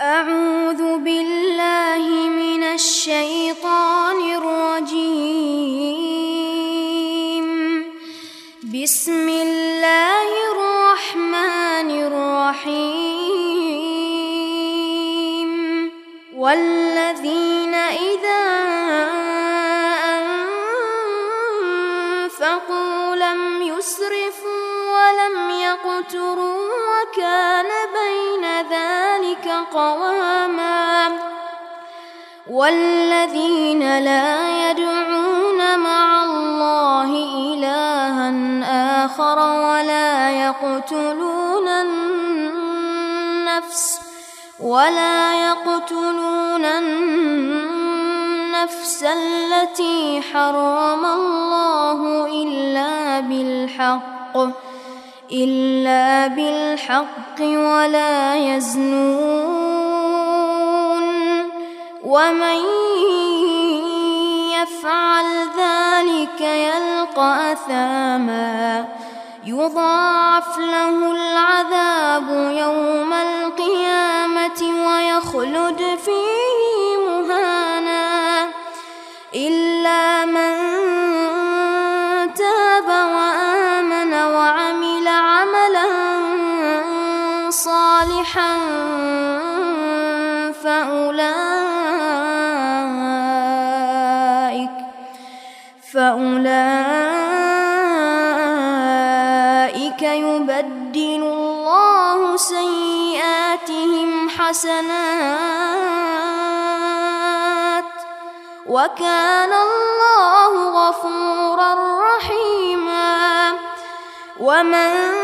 أعوذ بالله من الشيطان الرجيم. بسم الله الرحمن الرحيم. والذين إذا أنفقوا لم يسرفوا ولم يقتروا وكان بين ذلك قواما. والذين لا يدعون مع الله إلها آخر ولا يقتلون النفس ولا يقتلون النفس التي حرم الله إلا بالحق. إلا بالحق ولا يزنون ومن يفعل ذلك يلقى أثاما يضاعف له العذاب يوم القيامة ويخلد فيه مهانا إلا من تاب صالحا فأولئك فأولئك يبدل الله سيئاتهم حسنات وكان الله غفورا رحيما ومن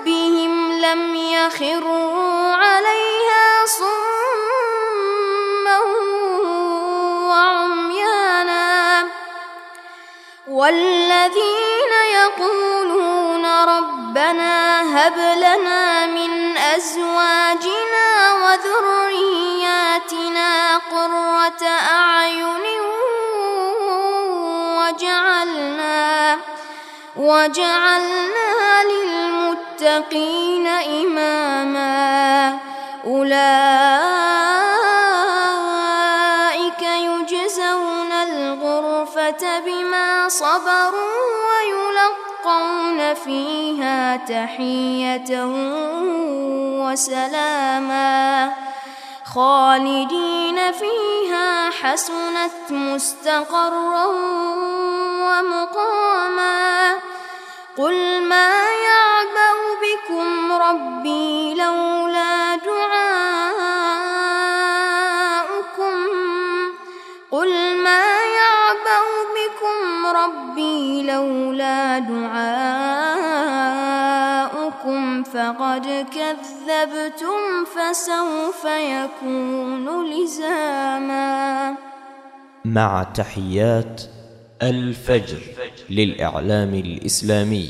لم يخروا عليها صما وعميانا. والذين يقولون ربنا هب لنا من أزواجنا وذرياتنا قرة أعين وجعلنا وجعلنا للمتقين إماما. أولئك يجزون الغرفة بما صبروا ويلقون فيها تحية وسلاما. خالدين فيها حسنت مستقرا ربي لولا دعاؤكم فقد كذبتم فسوف يكون لزاما. مع تحيات الفجر للإعلام الإسلامي.